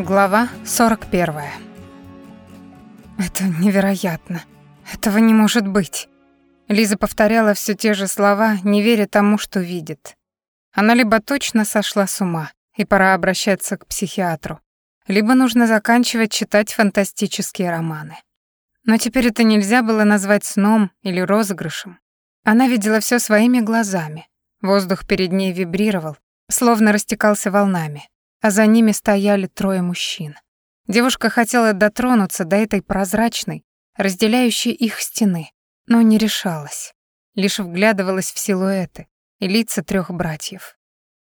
Глава 41. Это невероятно. Этого не может быть. Лиза повторяла все те же слова, не веря тому, что видит. Она либо точно сошла с ума, и пора обращаться к психиатру, либо нужно заканчивать читать фантастические романы. Но теперь это нельзя было назвать сном или розыгрышем. Она видела все своими глазами. Воздух перед ней вибрировал, словно растекался волнами а за ними стояли трое мужчин. Девушка хотела дотронуться до этой прозрачной, разделяющей их стены, но не решалась. Лишь вглядывалась в силуэты и лица трех братьев.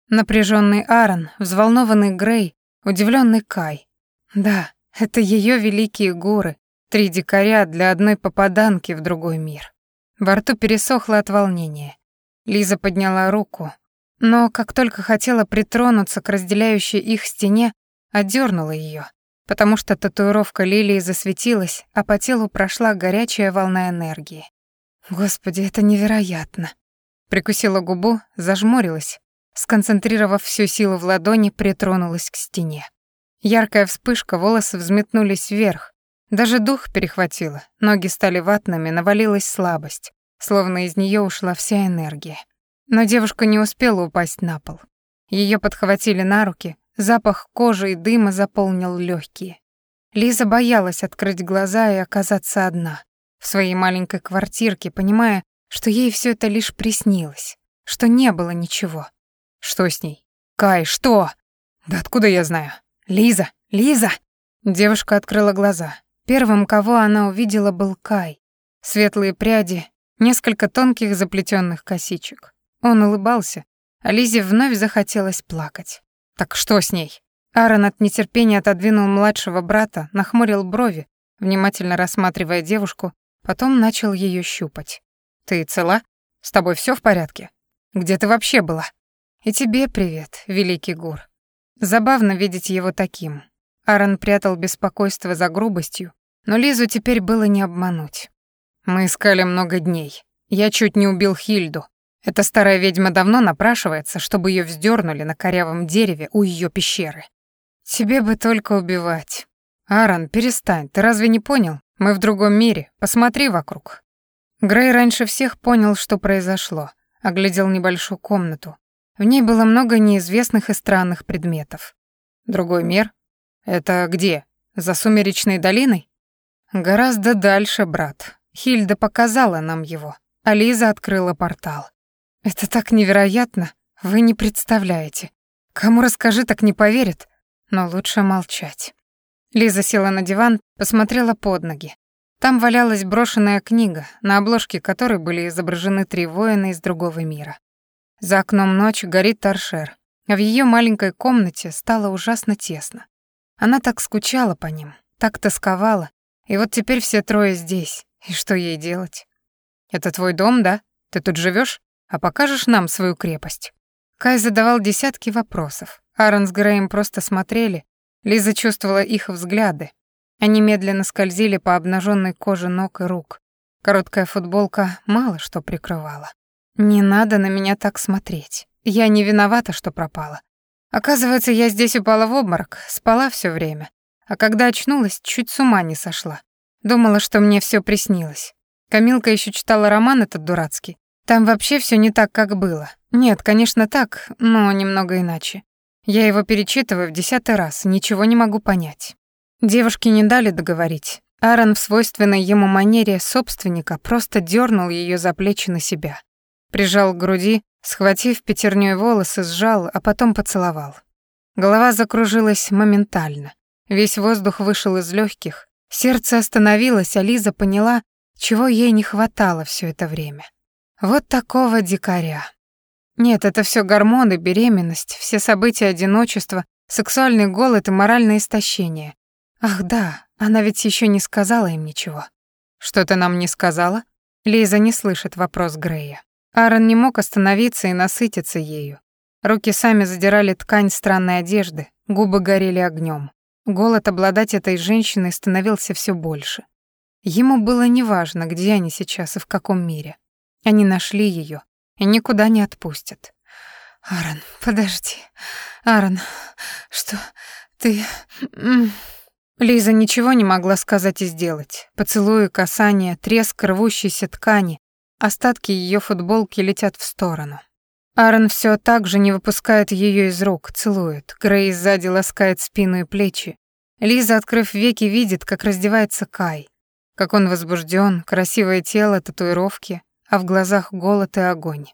Напряженный Аарон, взволнованный Грей, удивленный Кай. Да, это ее великие горы, три дикаря для одной попаданки в другой мир. Во рту пересохло от волнения. Лиза подняла руку, но как только хотела притронуться к разделяющей их стене, отдернула ее, потому что татуировка лилии засветилась, а по телу прошла горячая волна энергии. Господи, это невероятно. Прикусила губу, зажмурилась, сконцентрировав всю силу в ладони, притронулась к стене. Яркая вспышка, волосы взметнулись вверх. Даже дух перехватило, ноги стали ватными, навалилась слабость, словно из нее ушла вся энергия. Но девушка не успела упасть на пол. Ее подхватили на руки, запах кожи и дыма заполнил легкие. Лиза боялась открыть глаза и оказаться одна, в своей маленькой квартирке, понимая, что ей все это лишь приснилось, что не было ничего. Что с ней? Кай, что? Да откуда я знаю? Лиза, Лиза! Девушка открыла глаза. Первым, кого она увидела, был Кай. Светлые пряди, несколько тонких заплетенных косичек. Он улыбался, а Лизе вновь захотелось плакать. «Так что с ней?» Аарон от нетерпения отодвинул младшего брата, нахмурил брови, внимательно рассматривая девушку, потом начал ее щупать. «Ты цела? С тобой все в порядке? Где ты вообще была?» «И тебе привет, великий гур». Забавно видеть его таким. Аарон прятал беспокойство за грубостью, но Лизу теперь было не обмануть. «Мы искали много дней. Я чуть не убил Хильду. Эта старая ведьма давно напрашивается, чтобы ее вздернули на корявом дереве у ее пещеры. Тебе бы только убивать. Аарон, перестань, ты разве не понял? Мы в другом мире, посмотри вокруг. Грей раньше всех понял, что произошло, оглядел небольшую комнату. В ней было много неизвестных и странных предметов. Другой мир? Это где? За сумеречной долиной? Гораздо дальше, брат. Хильда показала нам его, а открыла портал. Это так невероятно, вы не представляете. Кому расскажи, так не поверит, но лучше молчать. Лиза села на диван, посмотрела под ноги. Там валялась брошенная книга, на обложке которой были изображены три воина из другого мира. За окном ночь горит торшер, а в ее маленькой комнате стало ужасно тесно. Она так скучала по ним, так тосковала, и вот теперь все трое здесь. И что ей делать? «Это твой дом, да? Ты тут живешь? А покажешь нам свою крепость?» Кай задавал десятки вопросов. Аарон с Греем просто смотрели. Лиза чувствовала их взгляды. Они медленно скользили по обнаженной коже ног и рук. Короткая футболка мало что прикрывала. «Не надо на меня так смотреть. Я не виновата, что пропала. Оказывается, я здесь упала в обморок, спала все время. А когда очнулась, чуть с ума не сошла. Думала, что мне все приснилось. Камилка еще читала роман этот дурацкий. Там вообще все не так, как было. Нет, конечно, так, но немного иначе. Я его перечитываю в десятый раз, ничего не могу понять. Девушке не дали договорить. Аарон в свойственной ему манере собственника просто дернул ее за плечи на себя. Прижал к груди, схватив пятерней волосы, сжал, а потом поцеловал. Голова закружилась моментально. Весь воздух вышел из легких. Сердце остановилось, а Лиза поняла, чего ей не хватало все это время. Вот такого дикаря. Нет, это все гормоны, беременность, все события одиночества, сексуальный голод и моральное истощение. Ах да, она ведь еще не сказала им ничего. Что ты нам не сказала? Лиза не слышит вопрос Грея. Аарон не мог остановиться и насытиться ею. Руки сами задирали ткань странной одежды, губы горели огнем. Голод обладать этой женщиной становился все больше. Ему было неважно, где они сейчас и в каком мире. Они нашли ее и никуда не отпустят. Аарон, подожди. Аарон, что? ты...» Лиза ничего не могла сказать и сделать. Поцелуи, касания, треск рвущейся ткани, остатки ее футболки летят в сторону. Аарон все так же не выпускает ее из рук, целует. Грей сзади ласкает спину и плечи. Лиза, открыв веки, видит, как раздевается Кай. Как он возбужден, красивое тело, татуировки, а в глазах голод и огонь.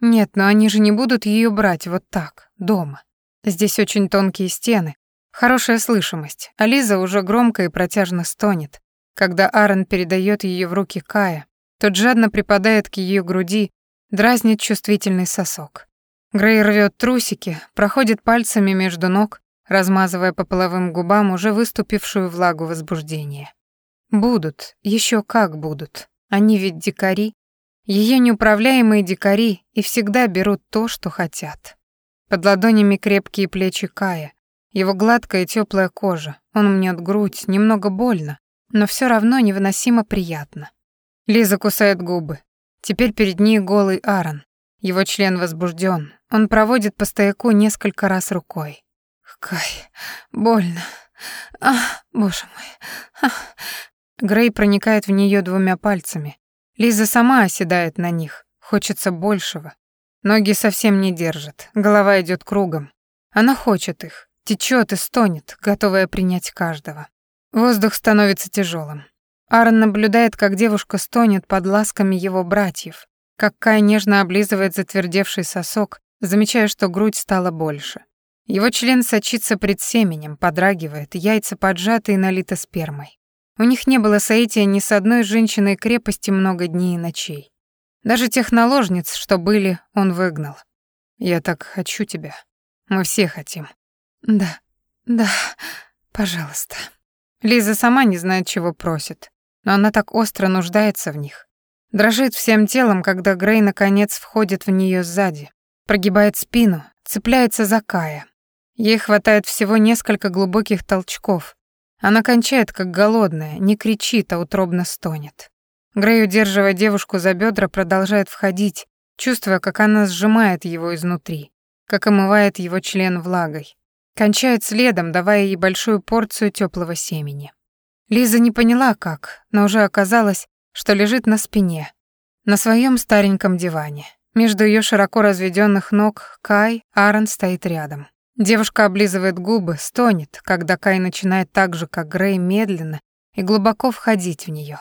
Нет, но они же не будут ее брать вот так, дома. Здесь очень тонкие стены, хорошая слышимость, а Лиза уже громко и протяжно стонет. Когда Аарон передает ее в руки Кая, тот жадно припадает к ее груди, дразнит чувствительный сосок. Грей рвет трусики, проходит пальцами между ног, размазывая по половым губам уже выступившую влагу возбуждения. Будут, еще как будут. Они ведь дикари. Ее неуправляемые дикари и всегда берут то, что хотят. Под ладонями крепкие плечи Кая, его гладкая и теплая кожа. Он мнет грудь, немного больно, но все равно невыносимо приятно. Лиза кусает губы. Теперь перед ней голый Аарон. Его член возбужден. Он проводит по стояку несколько раз рукой. Кай, больно. А, боже мой. А. Грей проникает в нее двумя пальцами. Лиза сама оседает на них. Хочется большего. Ноги совсем не держат. Голова идет кругом. Она хочет их. Течет и стонет, готовая принять каждого. Воздух становится тяжелым. Аарон наблюдает, как девушка стонет под ласками его братьев, как Кай нежно облизывает затвердевший сосок, замечая, что грудь стала больше. Его член сочится пред семенем, подрагивает, яйца поджаты и налиты спермой. У них не было соития ни с одной женщиной крепости много дней и ночей. Даже тех наложниц, что были, он выгнал. «Я так хочу тебя. Мы все хотим». «Да, да, пожалуйста». Лиза сама не знает, чего просит, но она так остро нуждается в них. Дрожит всем телом, когда Грей наконец входит в нее сзади, прогибает спину, цепляется за Кая, Ей хватает всего несколько глубоких толчков. Она кончает, как голодная, не кричит, а утробно стонет. Грей, удерживая девушку за бедра, продолжает входить, чувствуя, как она сжимает его изнутри, как омывает его член влагой. Кончает следом, давая ей большую порцию теплого семени. Лиза не поняла, как, но уже оказалось, что лежит на спине, на своем стареньком диване. Между ее широко разведенных ног Кай, Аарон стоит рядом. Девушка облизывает губы, стонет, когда Кай начинает так же, как Грей, медленно и глубоко входить в нее.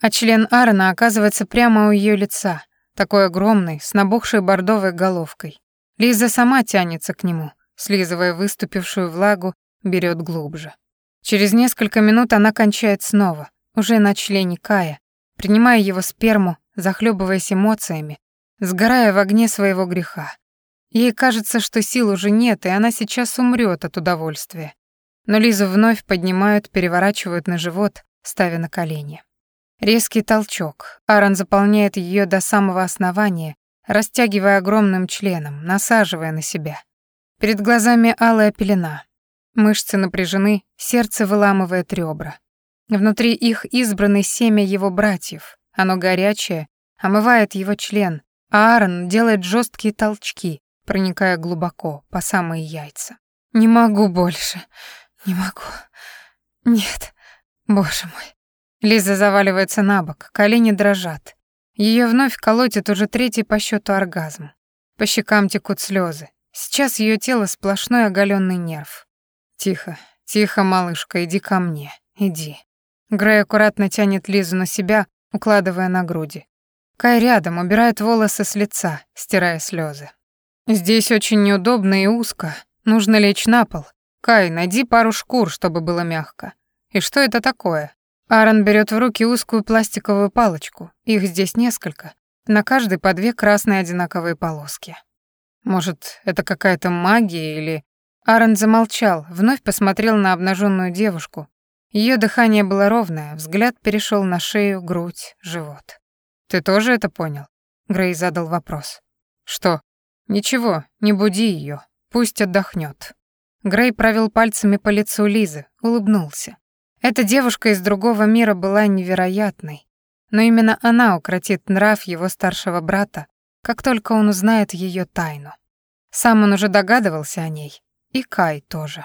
А член Аарона оказывается прямо у ее лица, такой огромный, с набухшей бордовой головкой. Лиза сама тянется к нему, слизывая выступившую влагу, берет глубже. Через несколько минут она кончает снова, уже на члене Кая, принимая его сперму, захлебываясь эмоциями, сгорая в огне своего греха. Ей кажется, что сил уже нет, и она сейчас умрет от удовольствия. Но Лизу вновь поднимают, переворачивают на живот, ставя на колени. Резкий толчок. Аарон заполняет ее до самого основания, растягивая огромным членом, насаживая на себя. Перед глазами алая пелена. Мышцы напряжены, сердце выламывает ребра. Внутри их избранный семя его братьев. Оно горячее, омывает его член, а Аарон делает жесткие толчки, проникая глубоко, по самые яйца. «Не могу больше. Не могу. Нет. Боже мой». Лиза заваливается на бок, колени дрожат. Ее вновь колотит уже третий по счету оргазм. По щекам текут слезы. Сейчас ее тело сплошной оголенный нерв. «Тихо, тихо, малышка, иди ко мне. Иди». Грей аккуратно тянет Лизу на себя, укладывая на груди. Кай рядом, убирает волосы с лица, стирая слезы. «Здесь очень неудобно и узко. Нужно лечь на пол. Кай, найди пару шкур, чтобы было мягко. И что это такое?» Аарон берет в руки узкую пластиковую палочку. Их здесь несколько. На каждой по две красные одинаковые полоски. Может, это какая-то магия или... Аарон замолчал, вновь посмотрел на обнаженную девушку. Ее дыхание было ровное, взгляд перешел на шею, грудь, живот. «Ты тоже это понял?» Грей задал вопрос. «Что?» «Ничего, не буди ее, пусть отдохнет. Грей провел пальцами по лицу Лизы, улыбнулся. Эта девушка из другого мира была невероятной, но именно она укротит нрав его старшего брата, как только он узнает ее тайну. Сам он уже догадывался о ней, и Кай тоже.